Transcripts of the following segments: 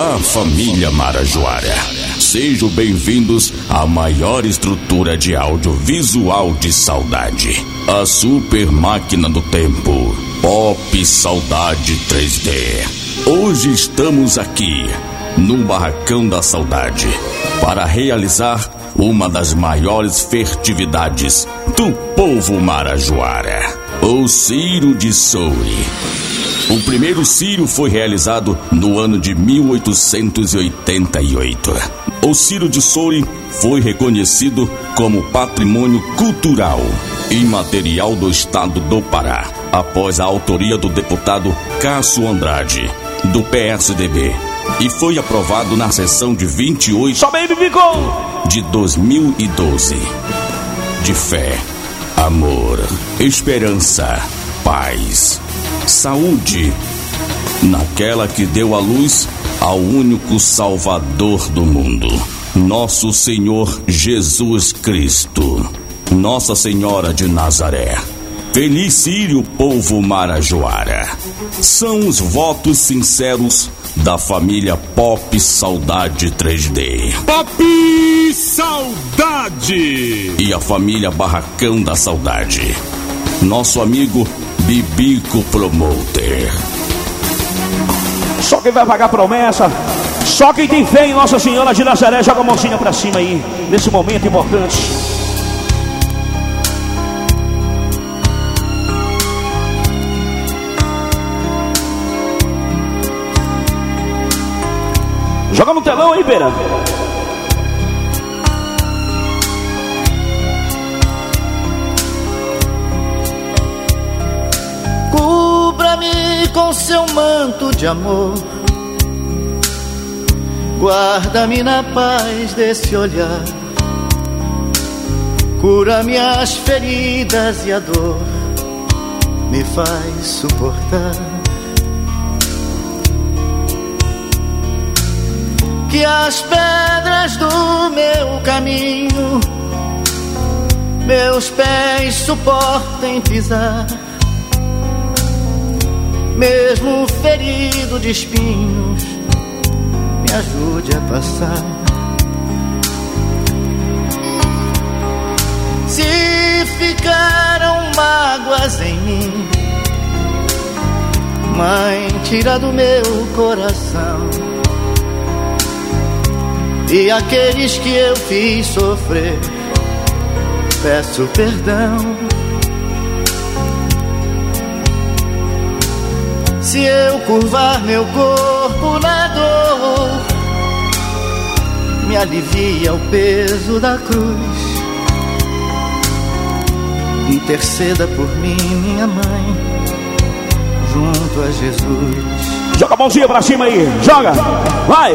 Olá, família Marajoara. Sejam bem-vindos à maior estrutura de audiovisual de saudade. A super máquina do tempo. Pop Saudade 3D. Hoje estamos aqui, no Barracão da Saudade, para realizar uma das maiores festividades do povo marajoara, o Ciro de Souri. O primeiro Ciro foi realizado no ano de 1888. O Ciro de Souri foi reconhecido como patrimônio cultural imaterial do estado do Pará, após a autoria do deputado Cássio Andrade, do PSDB, e foi aprovado na sessão de 28 de 2012. De fé, amor, esperança, paz saúde naquela que deu a luz ao único Salvador do mundo, nosso Senhor Jesus Cristo, Nossa Senhora de Nazaré. Feliz Sírio, povo marajoara. São os votos sinceros da família Pop Saudade 3D. Pop Saudade! E a família Barracão da Saudade. Nosso amigo Bibico Promoter. Só quem vai pagar promessa, só quem tem fé em Nossa Senhora de Nazaré, joga a mãozinha pra cima aí, nesse momento importante. Joga no telão aí, Beira. Com seu manto de amor. Guarda-me na paz desse olhar. Cura minhas feridas e a dor me faz suportar. Que as pedras do meu caminho meus pés suportem pisar mesmo ferido de espinhos, me ajude a passar. Se ficaram mágoas em mim, Mãe, tira do meu coração. E aqueles que eu fiz sofrer, peço perdão. Se eu curvar meu corpo na dor, me alivia o peso da cruz. Interceda por mim, minha mãe, junto a Jesus. Joga a mãozinha pra cima aí, joga, vai!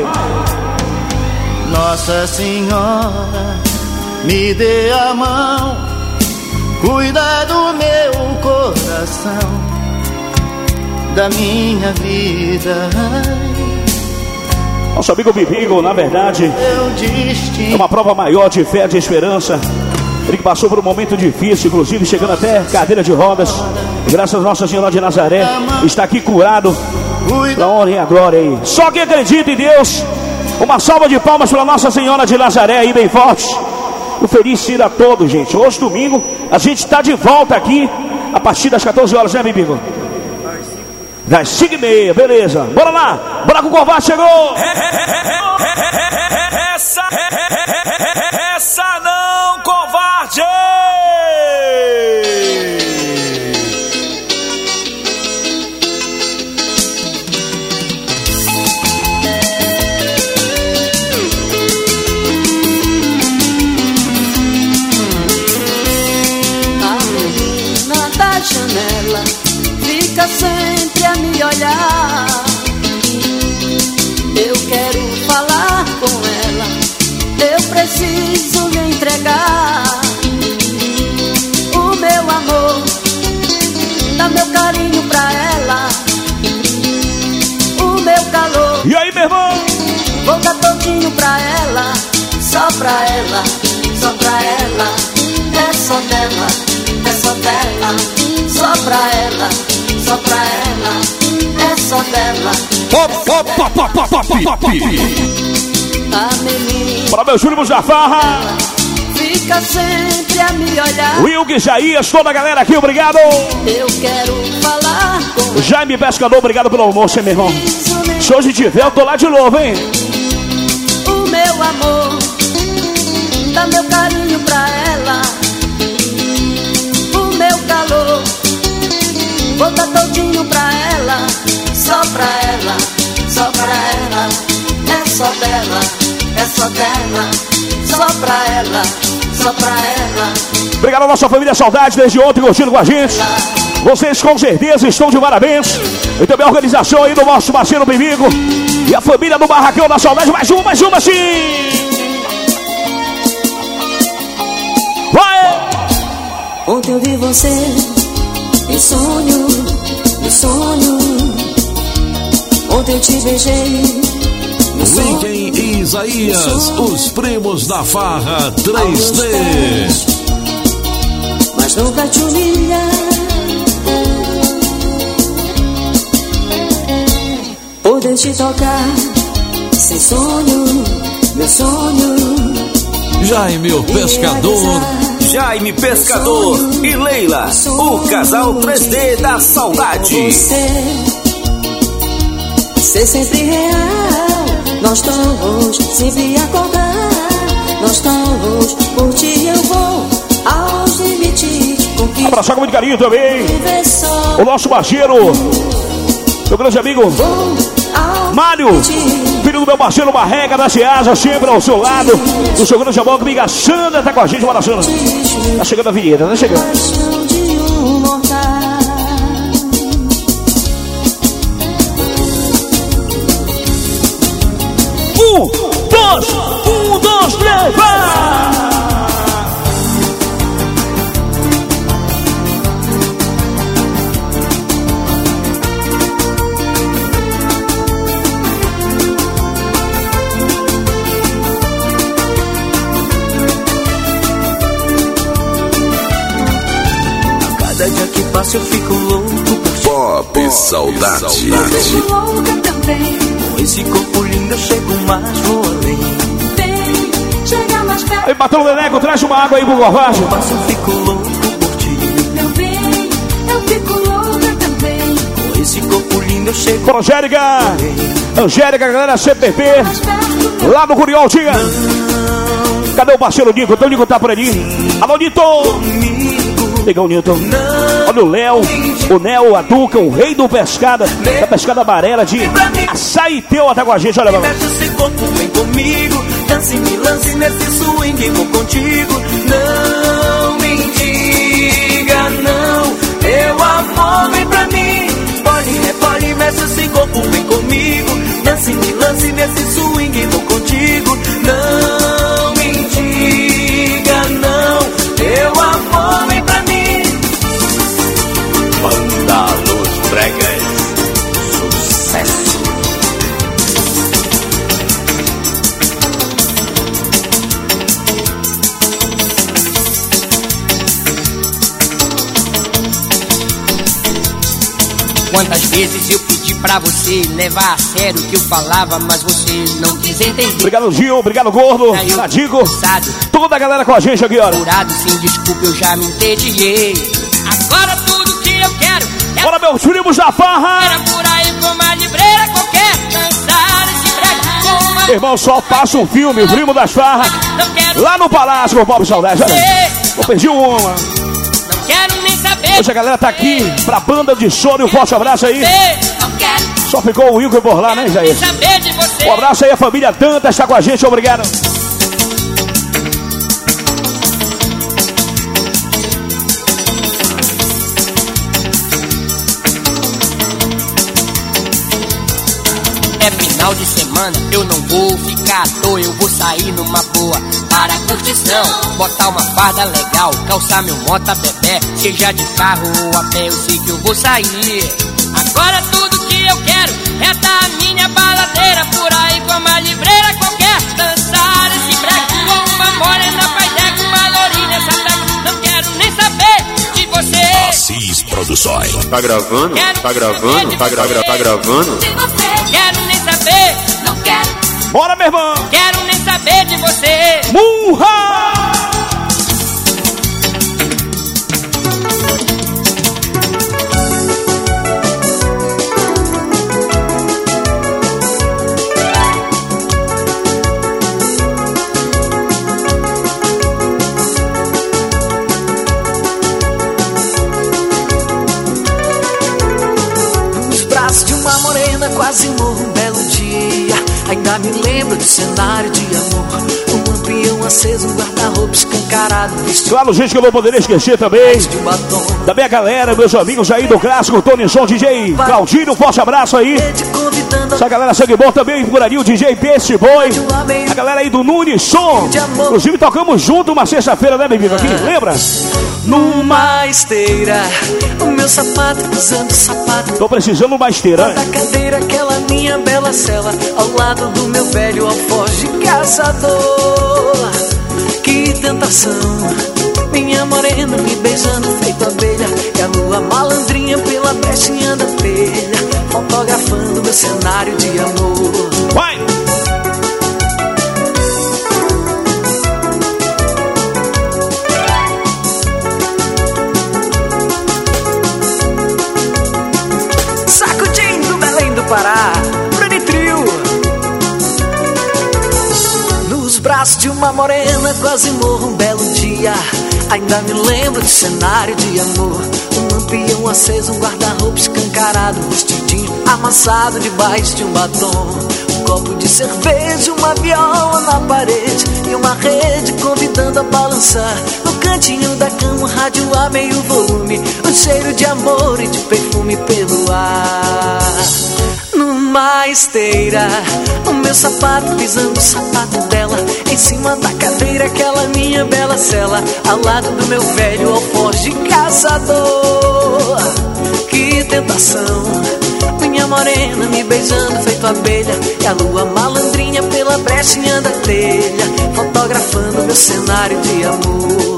Nossa Senhora, me dê a mão, cuida do meu coração da minha vida. Nosso amigo Bibigo, na verdade, é uma prova maior de fé, de esperança. Ele que passou por um momento difícil, inclusive chegando até cadeira de rodas. Graças a Nossa Senhora de Nazaré, está aqui curado. Para honra e a glória aí. Só quem acredita em Deus, uma salva de palmas para Nossa Senhora de Nazaré aí, bem forte. Um feliz dia a todos, gente. Hoje, domingo, a gente está de volta aqui a partir das 14 horas, né, Bibigo? Das 5 e meia, beleza. Bora lá. Bora com o covarde chegou. Essa, essa não, covarde. Me olhar. Eu quero falar com ela, eu preciso lhe entregar o meu amor, dá meu carinho pra ela, o meu calor. E aí, meu irmão? Vou dar todinho pra ela, só pra ela, só pra ela, é só dela, é só dela, só pra ela, só pra ela, só dela. Pop, pop, pop, pop, pop, pop, pop. Para meus últimos da farra. fica sempre a me olhar. Wilg, Isaías, toda a galera aqui, obrigado. Eu quero falar com Jaime Pescador, obrigado pelo almoço, hein, meu irmão. Se hoje tiver, eu tô lá de novo, hein? o meu amor. Dá meu carinho pra ela. O meu calor. Vou dar todinho pra ela. Só pra ela, só pra ela. É só dela, é só dela. Só pra ela, só pra ela. Obrigado à nossa família Saudade, desde ontem curtindo com a gente. Vocês com certeza estão de parabéns. E também a organização aí do nosso parceiro Bimigo. E a família do Barracão da Saudade. Mais uma, mais uma, sim! Vai! Ontem eu vi você em sonho, sonho. Ontem eu te beijei. Lincoln e Isaías, os primos da farra aos meus 3D. pés, Mas nunca te humilhar. Poder te tocar sem sonho, meu sonho. Jaime o Pescador, Jaime Pescador e Leila, o casal 3D da saudade. Você ser sempre real. Nós todos sempre acordar. Nós todos por ti eu vou aos limites. Com que Abraçar com muito carinho também. O nosso parceiro, meu grande amigo Vou Mário. Filho do meu parceiro Barrega da Ceasa, sempre ao seu lado. Do seu grande amor, amiga Sandra, tá com a gente, bora Sandra. Tá chegando a vinheta, tá chegando. Eu fico louco por ti. Pop Saudade. Fico louca também. Com esse corpo lindo eu chego mais, vou além. Vem, chega mais perto. Aí, Batão Leneco, traz uma água aí pro Gorvagem. Passo eu fico louco por ti. Meu bem, eu fico louca também. Com esse corpo lindo eu chego Para Angélica, Angélica, galera CPP, lá no Curiol, tinha. Cadê o parceiro Nico? Então o Nico tá por ali. Alô, Nito! Legal, o Nito. Olha o Léo, o Nel, a Duca, o rei do pescada, da pescada amarela de açaí teu até com a gente. Olha, lá. Corpo, vem comigo. Dance, me lance nesse swing, vou contigo. Não me diga não. Teu amor vem pra mim. Pode, é mexe esse corpo, vem comigo. Dance, me lance nesse swing, vou contigo. Não vezes eu pedi pra você levar a sério o que eu falava, mas você não quis entender. Obrigado, Gil. Obrigado, Gordo. Nadigo. Toda a galera com a gente aqui, olha. Curado, sem desculpa, eu já me entediei. Agora tudo que eu quero é Bora, meus primos da farra. era por aí com uma libreira qualquer. Dançar esse com uma... Irmão, só passa um filme, o primo das farras. Lá no Palácio, com o Pop Saudade. Olha. Eu perdi uma. Hoje a galera tá aqui pra banda de sono. Um forte abraço aí. Só ficou o Wilker por lá, né, você. Um abraço aí, a família Tanta está com a gente. Obrigado. É final de semana, eu não vou ficar à toa, eu vou sair numa boa para a curtição. Botar uma farda legal, calçar meu mota bebê, seja de carro ou a pé, eu sei que eu vou sair. Agora tudo que eu quero é dar a minha baladeira por aí com uma livreira qualquer. Dançar esse break com uma morena, pai com uma lourinha, essa break. Não quero nem saber de você. Assis produções. Tá gravando? Quero Tá gravando? Tá, gra tá gravando? De você, Quero nem saber, não quero. Bora, meu irmão! quero nem saber de você. Murra! Claro, gente, que eu não poderia esquecer também. de batom Também a galera, meus amigos aí do clássico, Tony Som, DJ Claudinho, um forte abraço aí. Essa galera sangue bom também por ali, o DJ Peixe Boy. A galera aí do Nunes Som. Inclusive tocamos junto uma sexta-feira, né, bebida? Aqui, lembra? numa esteira O meu sapato pisando o sapato Tô precisando uma esteira. da cadeira Aquela minha bela cela Ao lado do meu velho alfoge caçador Que tentação Minha morena me beijando feito abelha. E a lua malandrinha pela brechinha da telha. Fotografando meu cenário de amor. Vai! Sacudindo Belém do Pará Nos braços de uma morena Quase morro um belo dia Ainda me lembro de cenário de amor. Um lampião aceso, um guarda-roupa escancarado Vestidinho amassado debaixo de um batom. Um copo de cerveja, uma viola na parede E uma rede convidando a balançar. No cantinho da cama, rádio a meio volume. Um cheiro de amor e de perfume pelo ar esteira. O meu sapato pisando o sapato dela Em cima da cadeira aquela minha bela cela Ao lado do meu velho alforge caçador. Que tentação Minha morena me beijando feito abelha E a lua malandrinha pela brechinha da telha Fotografando meu cenário de amor.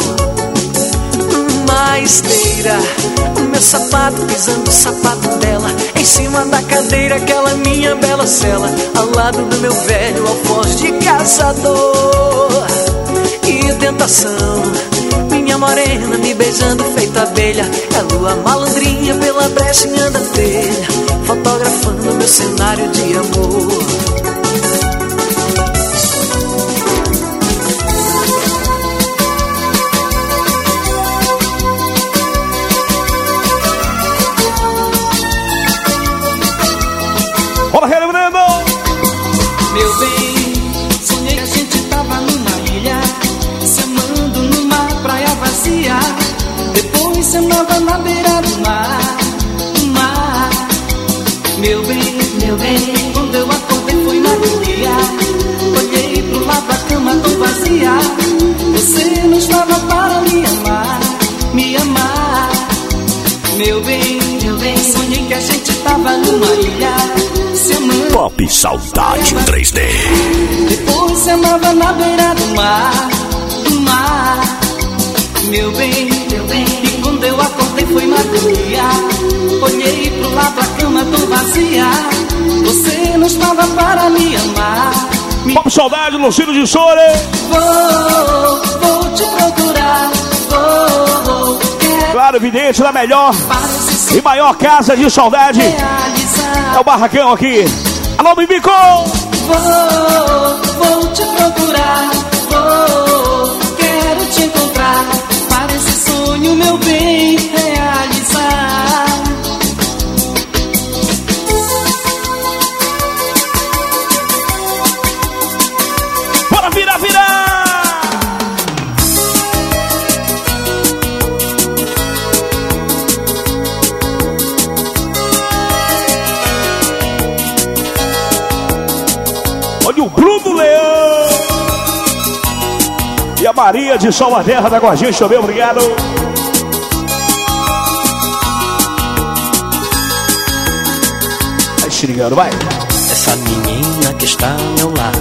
Numa esteira O meu sapato pisando o sapato dela. Em cima da cadeira aquela minha bela cela. Ao lado do meu velho alfoz de caçador. Que tentação Minha morena me beijando feito abelha. E a lua malandrinha pela brechinha da telha. Fotografando meu cenário de amor Amava na beira do mar, mar. Meu bem, meu bem, quando eu acordei foi na agonia. Olhei pro lado, a cama tão vazia. Você não estava para me amar, me amar. Meu bem, meu bem, sonhei que a gente tava numa ilha, se amando. Pop Saudade 3D. Depois se amava na beira do mar, do mar. Meu bem, magia. Olhei pro lado, a cama tão vazia. Você não estava para me amar. Me Pop Saudade, Luciano de Sore. vou, vou te procurar. Vou, vou, quero Claro, evidente, da melhor e maior casa de saudade. É realizar. o Barracão aqui. Alô, Bibico! Vou, vou te procurar. Vou, quero te encontrar. Sonho, meu bem, realizar. Maria de Sol a Terra da Gorginha, também, obrigado. Vai, se ligando, vai. Essa menina que está ao meu lado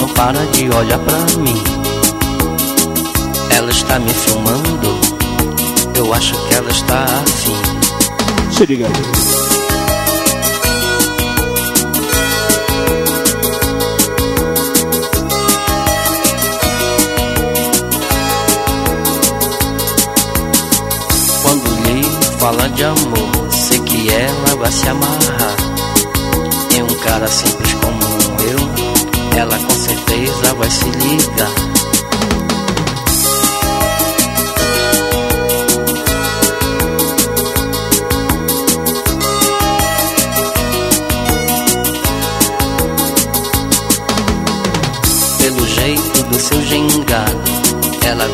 não para de olhar pra mim. Ela está me filmando, eu acho que ela está afim. Se Xiringano. de amor, sei que ela vai se amarrar. em um cara simples como eu, ela com certeza vai se ligar. pelo jeito do seu ginga ela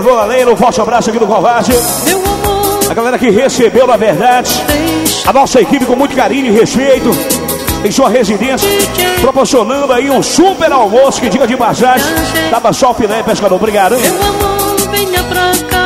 vou além, um forte abraço aqui do Covarde. A galera que recebeu, na verdade, a nossa equipe com muito carinho e respeito em sua residência, proporcionando aí um super almoço que, diga de passagem, tava só o filé pescador. Obrigado. Meu amor, venha pra cá.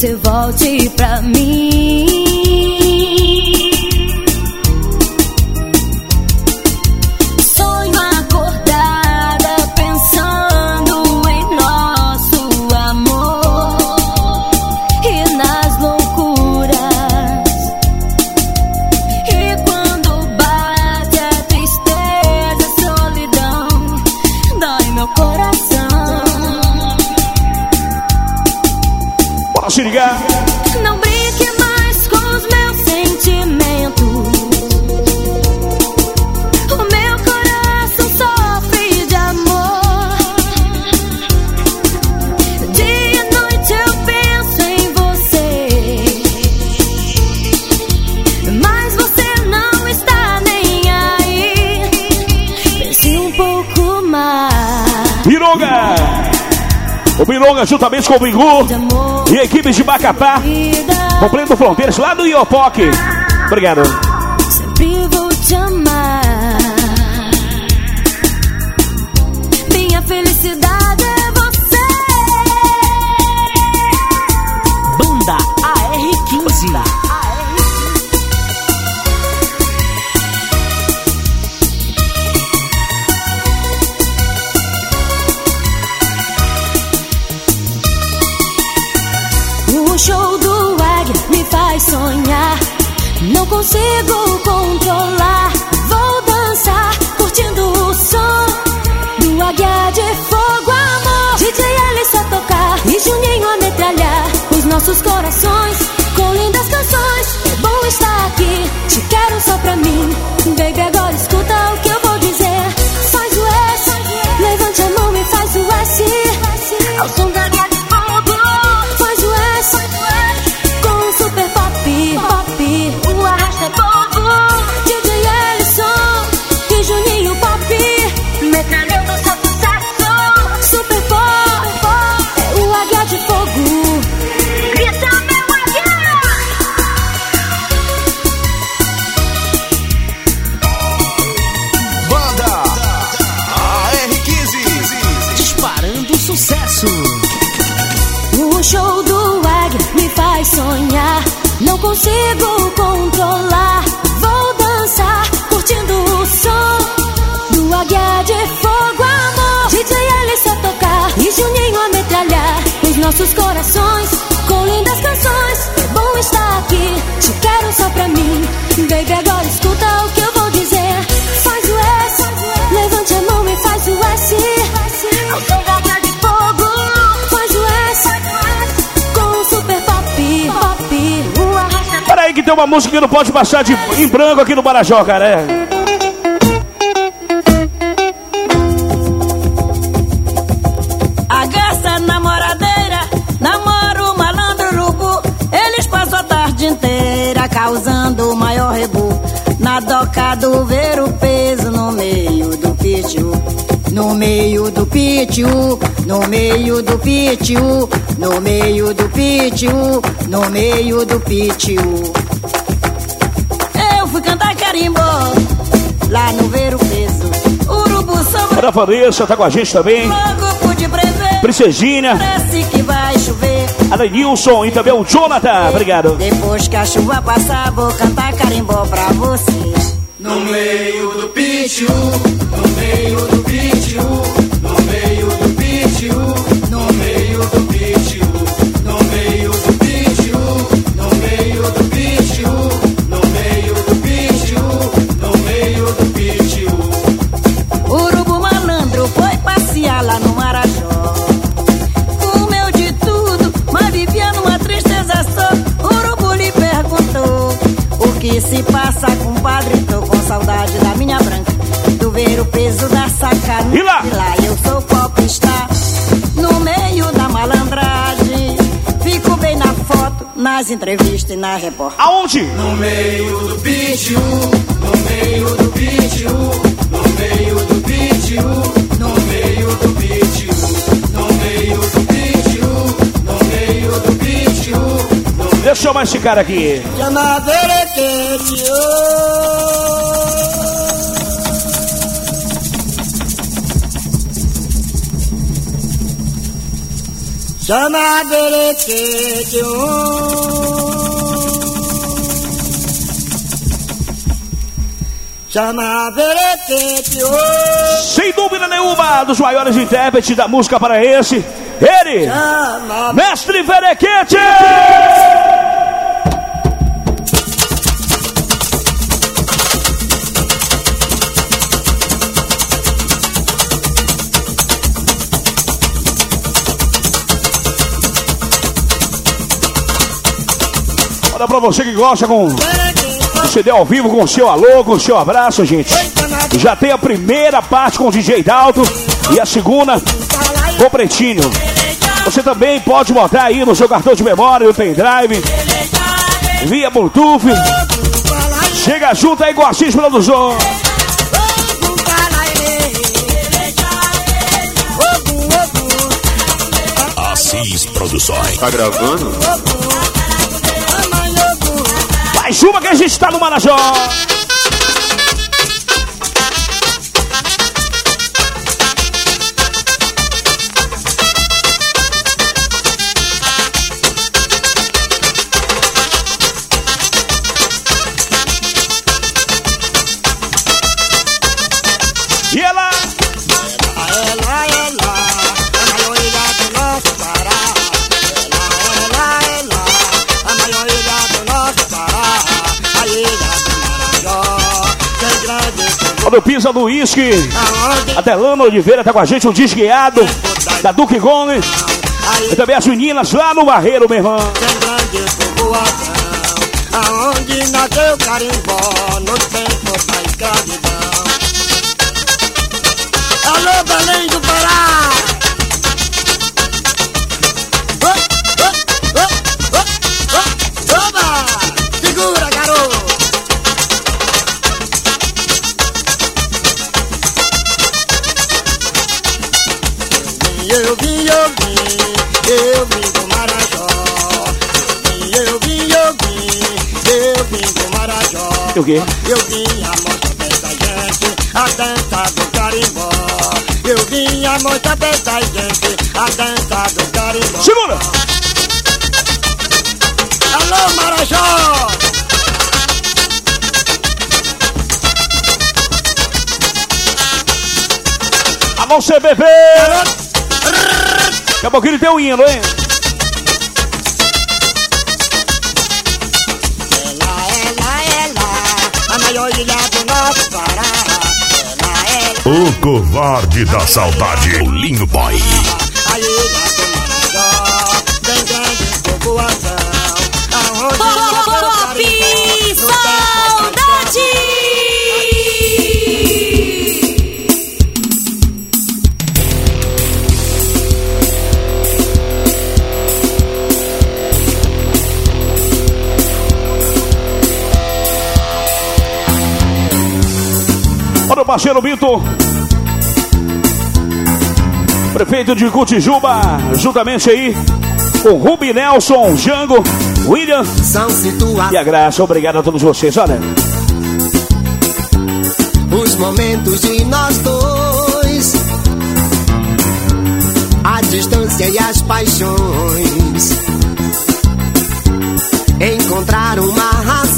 você volte pra mim. Juntamente com o Bingu e equipes de Macapá, cumprindo Fronteiras, lá do Iopoque. Obrigado. nossos corações com lindas canções. É bom estar aqui, te quero só pra mim. Baby, agora escuta o que eu vou dizer. Faz o S, levante a mão e faz o S. Ao som da tem uma música que não pode passar de, em branco aqui no Marajó, cara. É. A garça namoradeira namora o malandro urubu. Eles passam a tarde inteira causando o maior rebu. Na doca do ver o peso no meio do pitiu. No meio do pitiu, no meio do pitiu, no meio do pitiu, no meio do pitiu. Lá no ver o peso. Urubu sombra. A Vanessa tá com a gente também. Logo pude prever. Princesinha. Parece que vai chover. A Denilson e também o Jonathan. Obrigado. Depois que a chuva passar, vou cantar carimbó pra você. No meio do pitiu, no meio do pitiu, no meio do pitiu, peso da sacana. E lá? E lá eu sou popstar. No meio da malandragem. Fico bem na foto, nas entrevistas e na repórter. Aonde? No meio do pitiu, no meio do pitiu, no meio do pitiu, no meio do pitiu, no meio do pitiu, no meio do pitiu, Deixa eu chamar esse cara aqui. Chama verequete, Chama verequete, Chama verequete, Sem dúvida nenhuma, dos maiores intérpretes da música paraense. Ele, Chama Mestre Verequete! Olha pra você que gosta com o CD ao vivo, com o seu alô, com o seu abraço, gente. Já tem a primeira parte com o DJ Dalto e a segunda com o Pretinho. Você também pode botar aí no seu cartão de memória, no pendrive, via Bluetooth. Chega junto aí com a Assis Produção. Assis Produções. Tá gravando? Mais uma que a gente tá no Marajó. Grande Olha o Pisa do Uísque. aonde A Delano Oliveira tá com a gente, o desguiado da Duque Gomes. E também as meninas lá no Barreiro, meu irmão. Aonde nasceu carimbó no tempo da escravidão. Alô, Belém do o quê? Eu vim a mostrar dessa gente a dança do carimbó. Eu vim a mostrar dessa gente a dança do carimbó. Segura! Alô, Marajó! Alô, CBB! Daqui a pouquinho tem o hino, hein? O covarde da saudade. O Linho Boy. Parceiro Bito. Prefeito de Cutijuba, juntamente aí com Rubi Nelson, Jango, William e a Graça. Obrigado a todos vocês. Olha. Os momentos de nós dois, a distância e as paixões encontraram uma razão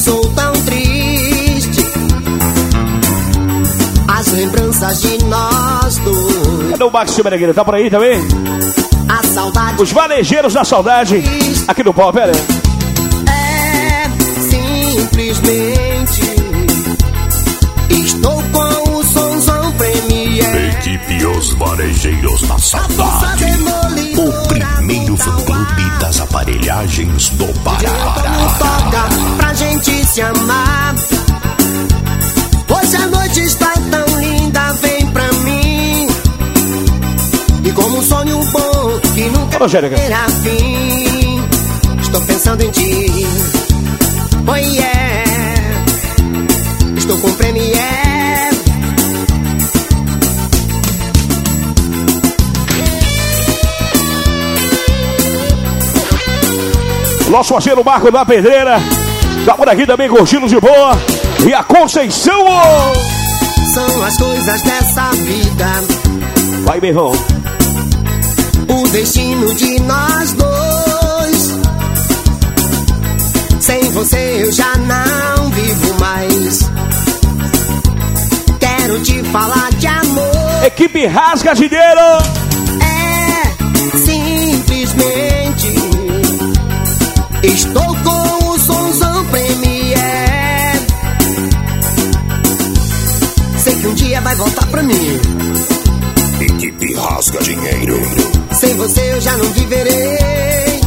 sou tão triste. As lembranças de nós dois. Cadê o Max Menegueira? Tá por aí também? A saudade. Os valejeiros da saudade. Aqui no pop, pera. É simplesmente. Estou com o somzão premier. Equipe Os Varejeiros da Saudade. O primeiro fã-clube das aparelhagens do Pará. Toca pra gente se amar. Hoje a noite está tão linda, vem pra mim. E como um sonho bom que nunca terá fim. Estou pensando em ti. Oh yeah. Estou com premier. Nosso parceiro Marco da Pedreira. Tá por aqui também curtindo de boa. E a Conceição. São as coisas dessa vida. Vai, meu irmão. O destino de nós dois. Sem você eu já não vivo mais. Quero te falar de amor. Equipe Rasga Gideiro. Rasga dinheiro. Sem você eu já não viverei.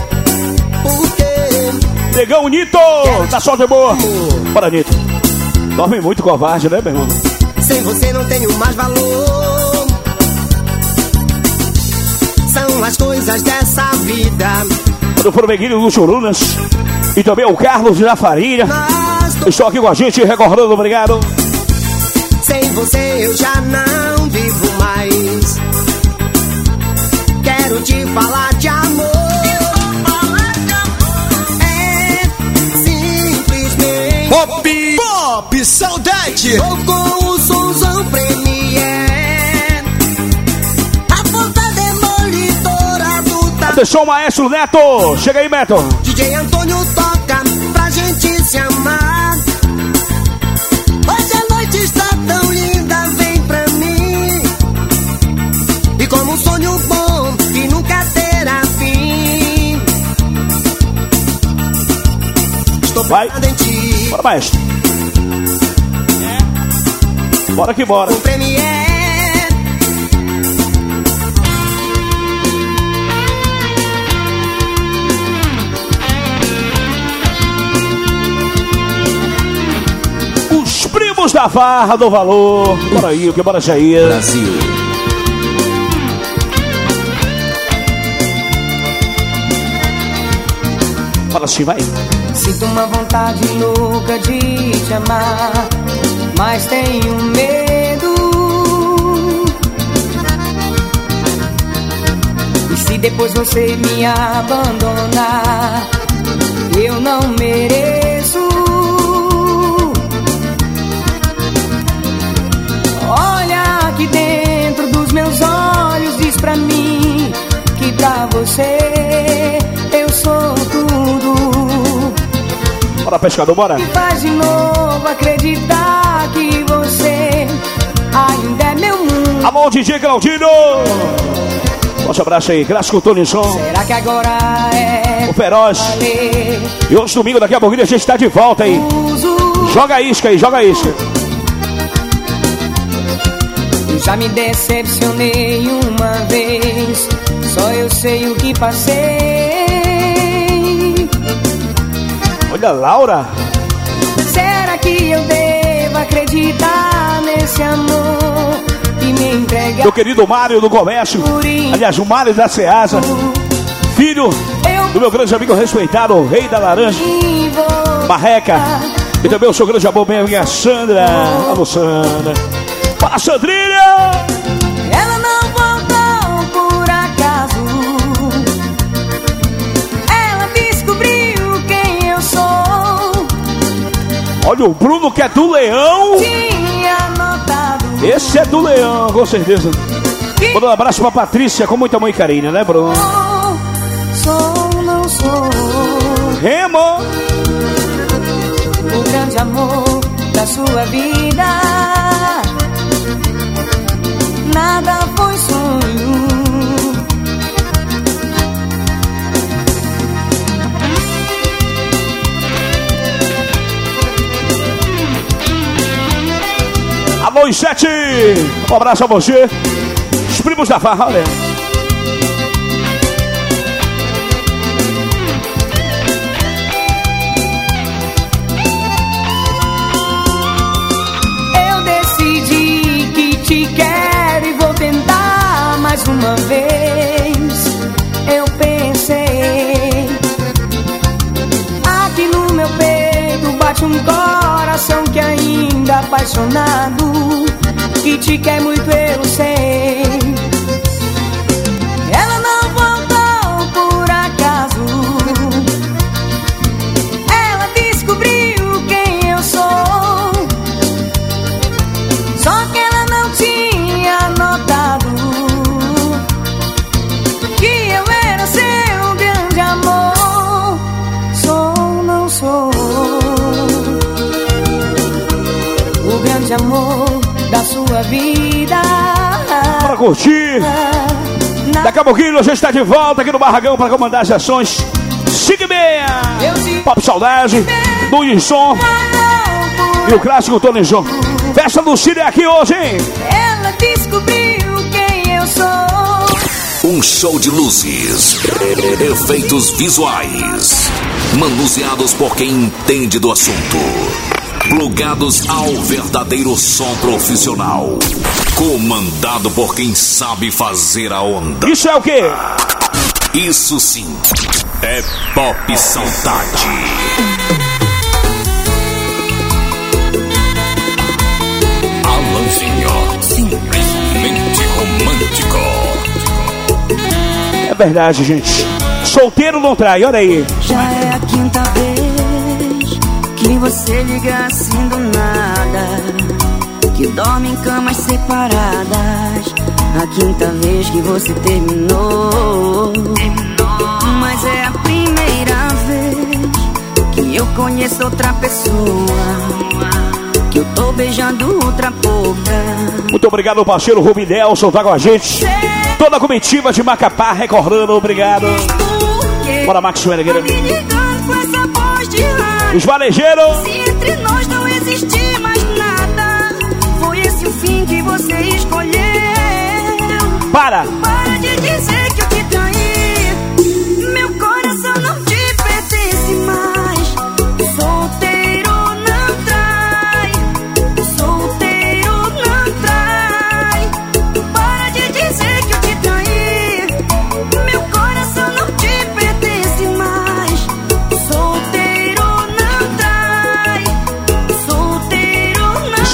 Por quê? Negão Nito, tá só de boa. Bora, Nito. Dorme muito covarde, né, meu irmão? Sem você não tenho mais valor. São as coisas dessa vida do Formeguinho do Churunas e também o Carlos da Farinha. Estou aqui com a gente, recordando, obrigado. Sem você eu já não Quero te falar de amor. É simplesmente Pop, Pop, saudade. Vou com o somzão premier. A ponta demolidora do Deixou o maestro Neto. Chega aí, Beto. DJ Antônio Vai. Bora, maestro. Bora que bora. O premier. Os primos da farra do valor. Bora aí, o que bora Jair. Brasil. Fala assim, vai. Sinto uma vontade louca de te amar, mas tenho medo. E se depois você me abandonar, eu não mereço. Olha aqui dentro dos meus olhos, diz pra mim que pra você Bora, pescador, bora. Me faz de novo acreditar que você ainda é meu mundo. Alô, DJ Claudino. Nosso abraço aí, graças com o Tony Som, Será que agora é o Feroz. valer? E hoje, domingo, daqui a pouquinho, a gente tá de volta aí. Uso Joga isca aí, joga isca. Já me decepcionei uma vez, só eu sei o que passei. Olha, Laura. Será que eu devo acreditar nesse amor me? Meu querido Mário do Comércio, aliás, o Mário da Ceasa, filho do meu grande amigo respeitado, o Rei da Laranja, Marreca. E também o seu grande amor, minha Sandra. Alô, Sandra. Fala, Sandrinha! Olha o Bruno que é do Leão. Esse é do Leão, com certeza. Manda um abraço pra Patrícia com muita mãe e carinho, né, Bruno? Sou, não sou. Remo! O grande amor da sua vida. Nada foi sonho. Alô, Isete! Um abraço a você. Os primos da farra, olha. Eu decidi que te quero e vou tentar mais uma vez. Eu pensei. Aqui no meu peito bate um coração que ainda apaixonado. Que te quer muito, eu sei. Grande amor da sua vida. Para curtir. Daqui a pouquinho a gente está de volta aqui no Barragão para comandar as ações. Siga meia. Pop Saudade, do Wilson e o clássico Tony João. Festa do Cine aqui hoje, hein? Ela descobriu quem eu sou. Um show de luzes, efeitos visuais, manuseados por quem entende do assunto. Plugados ao verdadeiro som profissional. Comandado por quem sabe fazer a onda. Isso é o quê? Isso sim é Pop Saudade. Alanzinho, simplesmente romântico. É verdade, gente. Solteiro não trai, olha aí. Já é a quinta vez que você liga assim do nada. Que dorme em camas separadas. A quinta vez que você terminou. Mas é a primeira vez que eu conheço outra pessoa. Que eu tô beijando outra boca. Muito obrigado, parceiro Rubi Nelson, tá com a gente. Toda a comitiva de Macapá recordando, obrigado. Bora, Max Schwenniger. ligando com essa voz de. Os varejeiros. Se entre nós não existir mais nada, foi esse o fim que você escolheu. Para! Para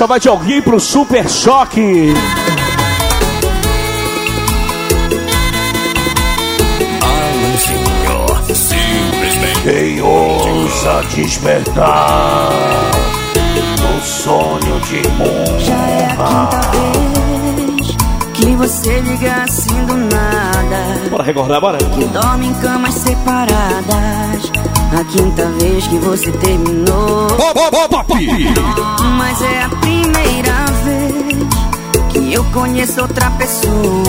Vai de alguém pro Super Choque. Alanzinho, simplesmente. Quem ousa despertar o sonho de Já é a quinta vez que você liga assim do nada. Bora recordar, bora. Que dorme em camas separadas. A quinta vez que você terminou. Mas é a primeira vez que eu conheço outra pessoa.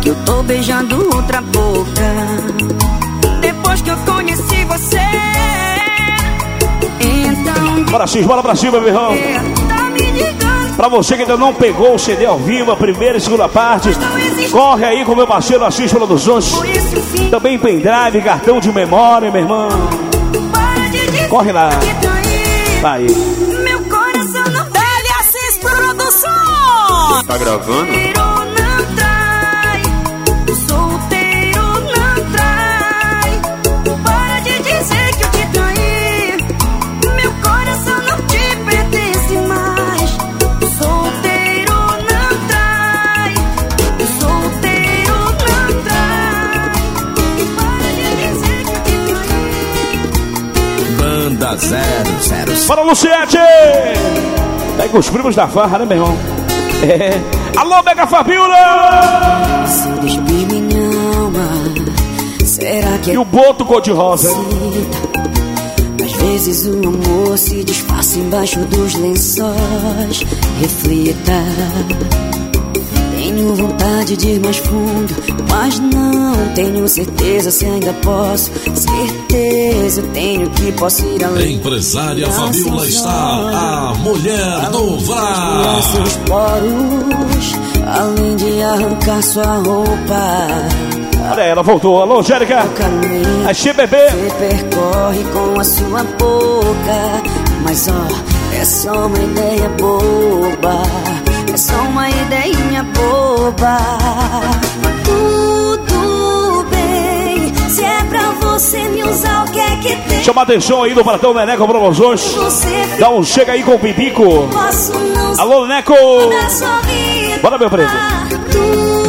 Que eu tô beijando outra boca. Depois que eu conheci você. Então. Bora, X, bora pra cima, meu irmão. Tá me ligando Pra você que ainda não pegou o CD ao vivo, a primeira e segunda parte, corre aí com meu parceiro Assis Produções. Também pendrive, cartão de memória, meu irmão. Corre lá. Vai. Meu coração não Assis Produções. Tá gravando? 007. Bora, Luciete! Tá aí com os primos da farra, né, meu irmão? É. Alô, Mega Fabiola! Se eu despir minha alma, será que é E o Boto cor-de-rosa. Às vezes o amor se disfarça embaixo dos lençóis. Reflita. Tenho vontade de ir mais fundo, mas não tenho certeza se ainda posso. Certeza eu tenho que posso ir além. Empresária Fabiola está a mulher do seus poros, além de arrancar sua roupa. Olha, ela voltou. Alô, Angélica. A XBB. Você percorre com a sua boca. Mas ó, é só uma ideia boba. É só uma ideinha boba. Tudo bem, se é pra você me usar, o que é que tem? Chama a atenção aí do Pratão Neneco Promoções. Dá um chega aí com o Pipico. Alô, Neco. da sua vida. Bora, meu preto.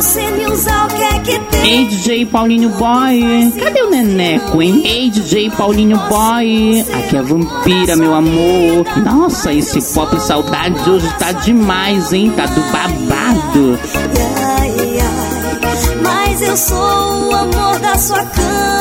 Você me usar, o que é que tem? Ei, DJ Paulinho Boy, cadê o Neneco, hein? Ei, DJ Paulinho Boy, aqui é a vampira, meu amor. Nossa, esse pop saudade hoje tá demais, hein? Tá do babado. Ai, ai, mas eu sou o amor da sua cama.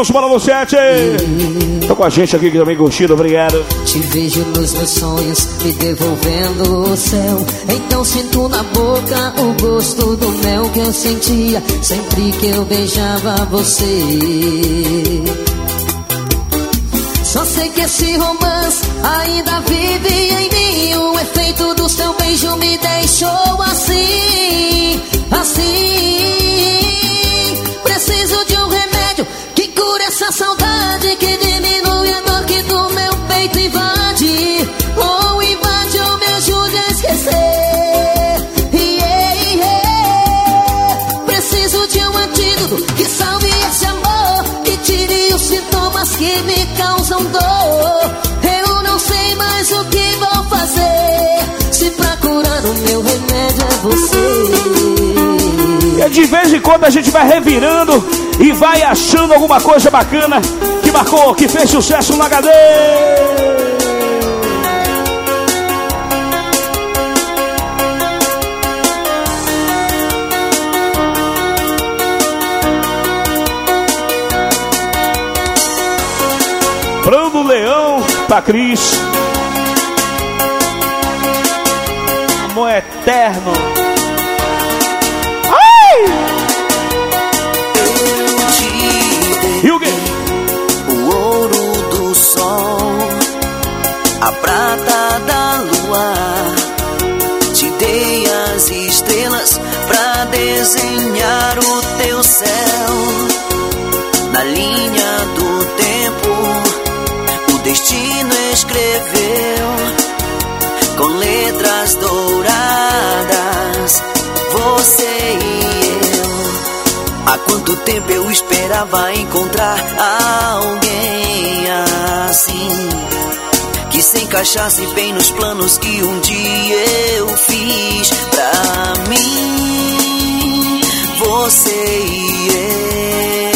Bora, Nilson, bora, Luciete. Tô com a gente aqui também curtindo, obrigado. Te vejo nos meus sonhos, me devolvendo o céu. Então sinto na boca o gosto do mel que eu sentia sempre que eu beijava você. Só sei que esse romance ainda vive em mim. O efeito do seu beijo me deixou assim, assim. você. E de vez em quando a gente vai revirando e vai achando alguma coisa bacana que marcou, que fez sucesso no HD. Brando Leão, pra Cris. Eterno. Ai! E o? O ouro do sol, a prata da lua. Te dei as estrelas pra desenhar o teu céu. Na linha do tempo, o destino escreveu com letras douradas. Você e eu. Há quanto tempo eu esperava encontrar alguém assim que se encaixasse bem nos planos que um dia eu fiz pra mim. Você e eu.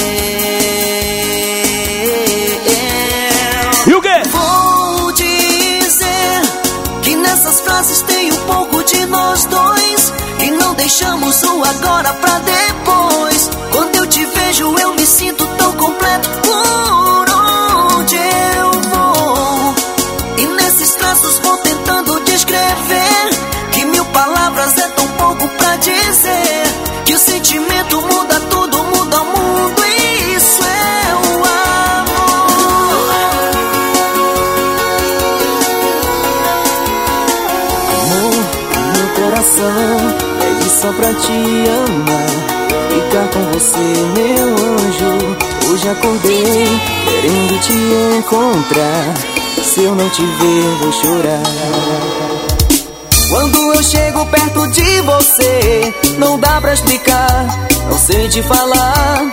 Frases tem um pouco de nós dois e não deixamos o agora pra depois. Quando eu te vejo, eu me sinto tão completo por onde só pra te amar. Ficar com você, meu anjo. Hoje acordei querendo te encontrar. Se eu não te ver, vou chorar. Quando eu chego perto de você, não dá pra explicar, não sei te falar.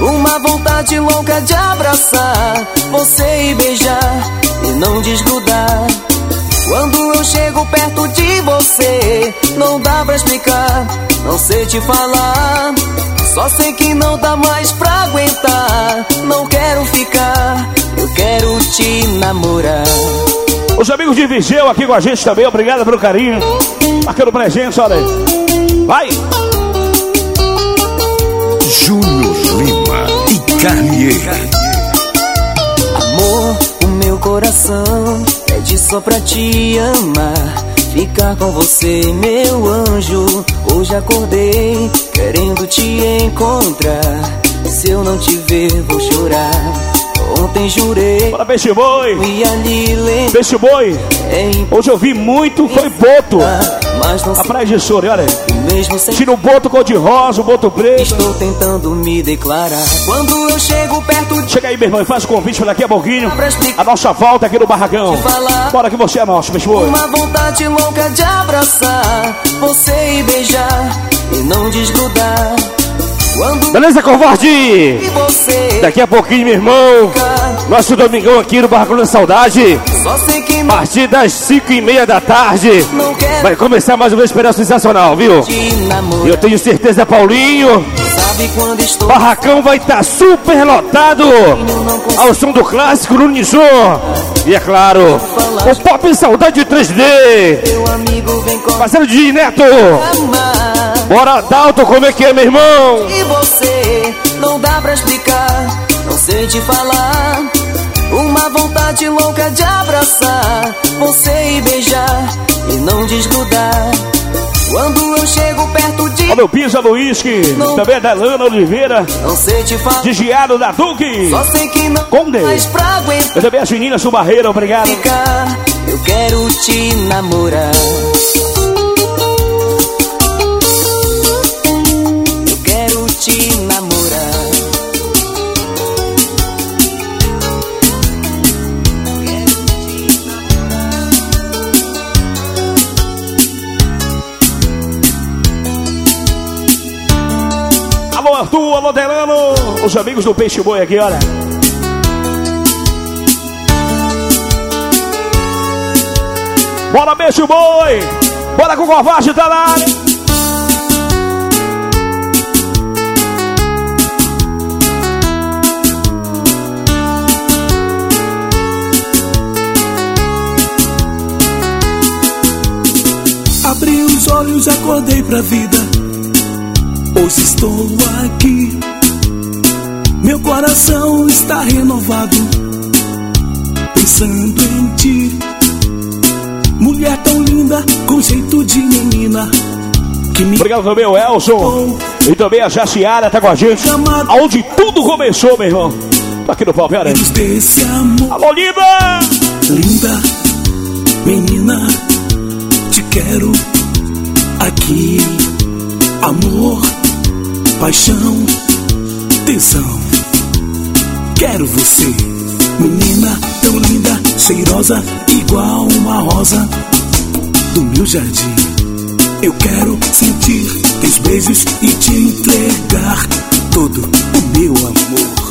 Uma vontade louca de abraçar você e beijar e não desgrudar. Quando eu chego perto de você, não dá pra explicar, não sei te falar. Só sei que não dá mais pra aguentar. Não quero ficar, eu quero te namorar. Os amigos de Viseu aqui com a gente também, obrigado pelo carinho. Marcando presença, olha aí. Vai! Júnior Lima e Carnier. Só pra te amar. Ficar com você, meu anjo. Hoje acordei querendo te encontrar. Se eu não te ver, vou chorar. Ontem jurei. Bora, peixe boi! Peixe boi! Hoje eu vi muito, foi boto. A praia de Soro, olha aí. Tira o boto cor de rosa, o boto preto. Estou tentando me declarar. Quando eu chego perto de Chega aí, meu irmão, e faz o convite daqui a pouquinho. A nossa volta aqui no Barracão. Bora que você é nosso, peixe boi. Uma vontade louca de abraçar você e beijar e não desgrudar. Beleza, covarde? e você Daqui a pouquinho, meu irmão. Nosso domingão aqui no Barracão da Saudade. só sei que A partir das 5 e meia da tarde. Vai começar mais uma experiência sensacional, viu? eu tenho certeza, Paulinho. Barracão vai estar super lotado. Ao som do clássico no Nison. E é claro, o Pop Saudade 3D. meu amigo vem com Parceiro de Neto. Bora, Dalton, como é que é, meu irmão? E você não dá pra explicar, não sei te falar. Uma vontade louca de abraçar você e beijar e não desgrudar. Quando eu chego perto de Olha o Pisa no uísque. Também é da Lana Oliveira. não sei te falar, Desviado da Duque. só sei que não pra aguentar. Eu também as meninas do Barreira, obrigado. ficar, eu quero te namorar. Delano. Os amigos do Peixe Boi aqui, olha. Bora, Peixe Boi. Bora com o Covarde, tá área. Abri os olhos, acordei pra vida. Hoje estou aqui. Meu coração está renovado. pensando em ti. Mulher tão linda, com jeito de menina. Que me Obrigado também, o Elson. E também a Jaciara tá com a gente. Onde tudo começou, meu irmão. Tá aqui no amor. Alô, linda! Linda, menina, te quero aqui. Amor, paixão, tesão. Quero você, menina tão linda, cheirosa, igual uma rosa do meu jardim. Eu quero sentir teus beijos e te entregar todo o meu amor.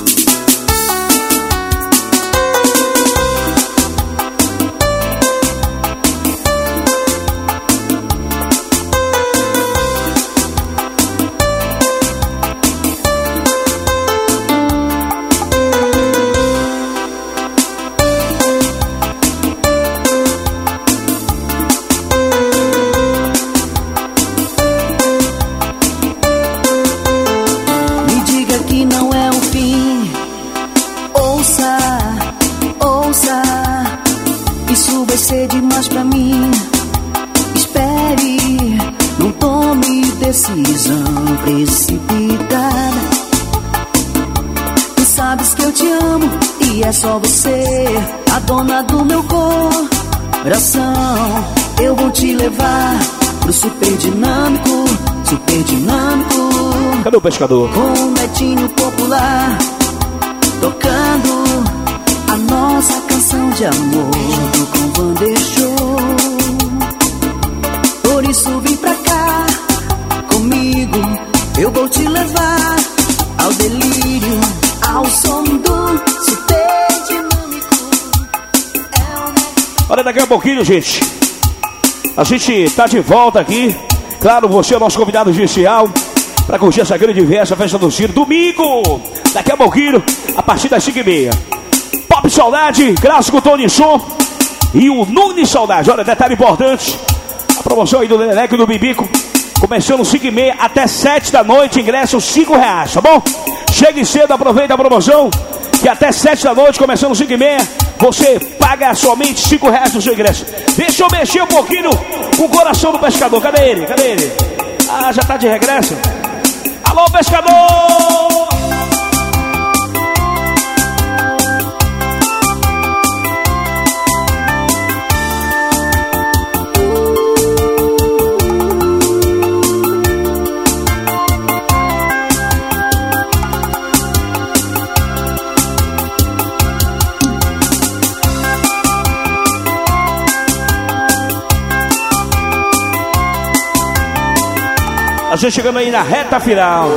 Pescador? Com um netinho popular Tocando a nossa canção de amor Junto com o Show Por isso vem pra cá comigo Eu vou te levar ao delírio Ao som do super dinâmico Olha, daqui a pouquinho, gente. A gente tá de volta aqui. Claro, você é o nosso convidado especial para curtir essa grande festa, festa do Ciro. Domingo, daqui a pouquinho, a partir das 5h30. Pop Saudade, clássico Tony Som e o Nunes Saudade. Olha, detalhe importante: a promoção aí do Leleco e do Bibico. Começando 5h30 até 7 da noite, ingresso 5 reais, tá bom? Chegue cedo, aproveita a promoção. Que até 7 da noite, começando 5 e meia, você paga somente 5 reais no seu ingresso. Deixa eu mexer um pouquinho com o coração do pescador. Cadê ele? Cadê ele? Ah, já tá de regresso? Alô, pescador! Gente chegando aí na reta final.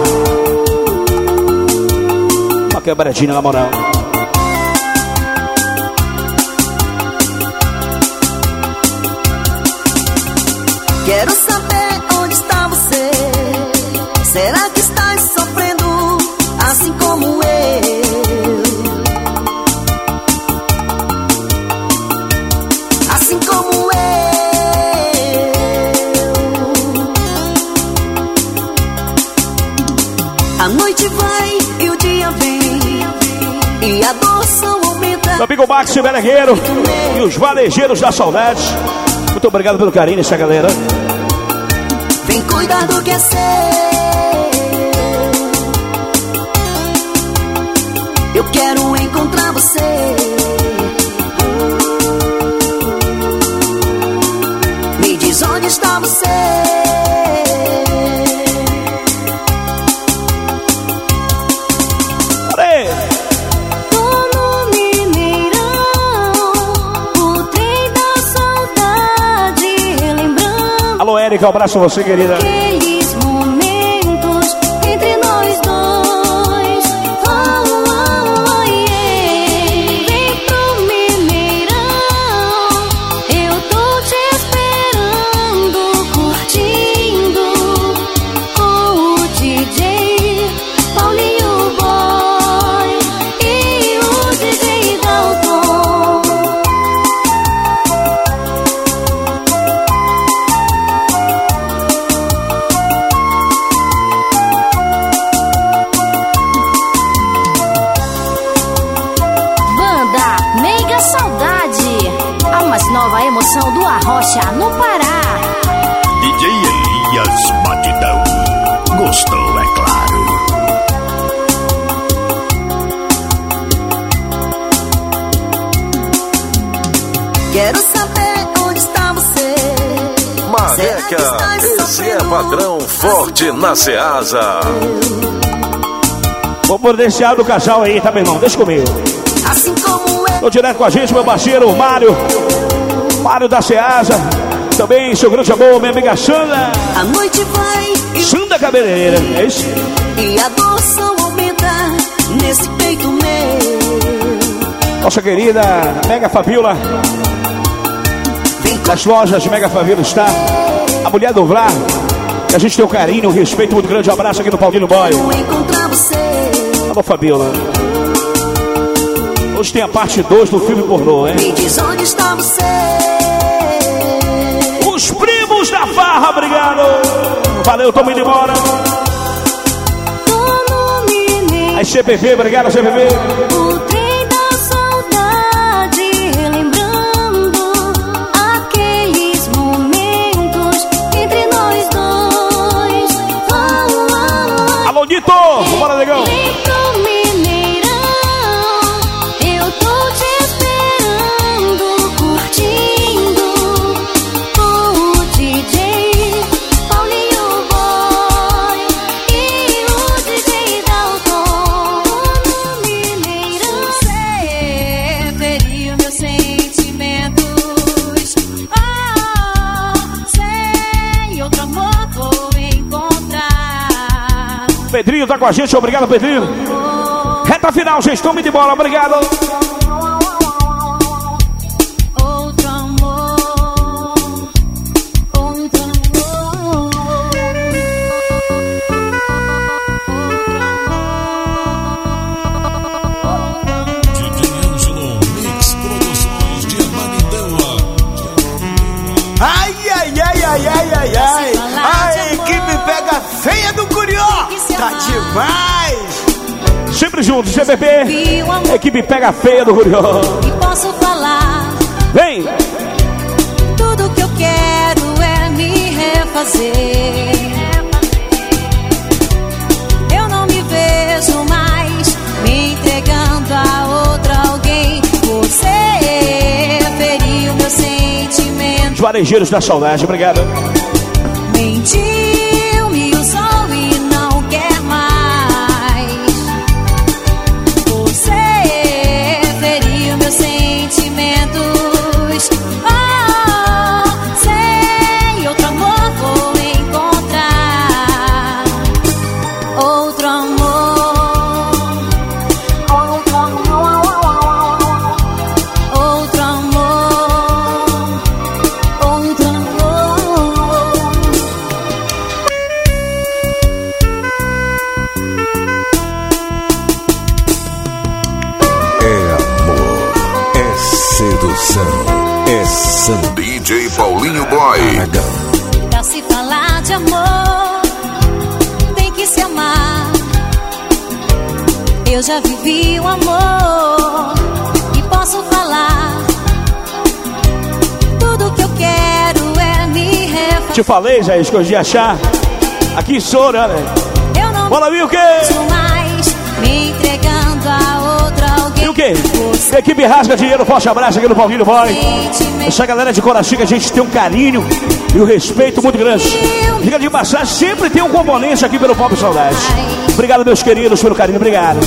Uma quebradinha na moral. Quero saber Meu amigo Max Beregueiro e os valejeiros da saudade. Muito obrigado pelo carinho dessa galera. Vem cuidar do que é seu. Érica, um abraço a você, querida. É padrão forte na Ceasa. Vou providenciar do casal aí, tá, meu irmão? Deixa comigo. Assim como eu. Tô direto com a gente, meu parceiro, o Mário. Mário da Ceasa. Também seu grande amor, minha amiga Sandra. A noite vai. Sandra Cabeleireira, é isso? E a dor só aumenta nesse peito meu. Nossa querida Mega Fabiola. Das lojas Mega Fabiola está. A mulher do Vlá. A gente tem um carinho, um respeito muito grande. Um abraço aqui no Paulinho Boy. Alô, Fabiola. Hoje tem a parte 2 do filme pornô, hein? Me diz onde está você. Os primos da farra, obrigado. Valeu, tô indo embora. Aí, CPV, obrigado, CPV. Pedrinho tá com a gente, obrigado, Pedrinho. Reta final, gente, tome de bola, obrigado. Sempre juntos, CPP. Equipe pega feia do Rurió. E posso falar, Vem! tudo que eu quero é me refazer. Eu não me vejo mais me entregando a outra alguém. Você feriu meu sentimento. Os varejeiros da saudade, obrigado. Já vivi o amor e posso falar. Tudo que eu quero é me refazer. Te falei, já escolhi achar. Aqui Sora, né? Eu não Bora, vejo mais me entregando a outra alguém. E o quê? Equipe Rasga Dinheiro, forte abraço aqui no Paulinho Boy. Essa galera de Coraxiga, a gente tem um carinho e um respeito muito grande. Diga de passagem, sempre tem um componente aqui pelo Pop Saudade. Obrigado, meus queridos, pelo carinho, obrigado.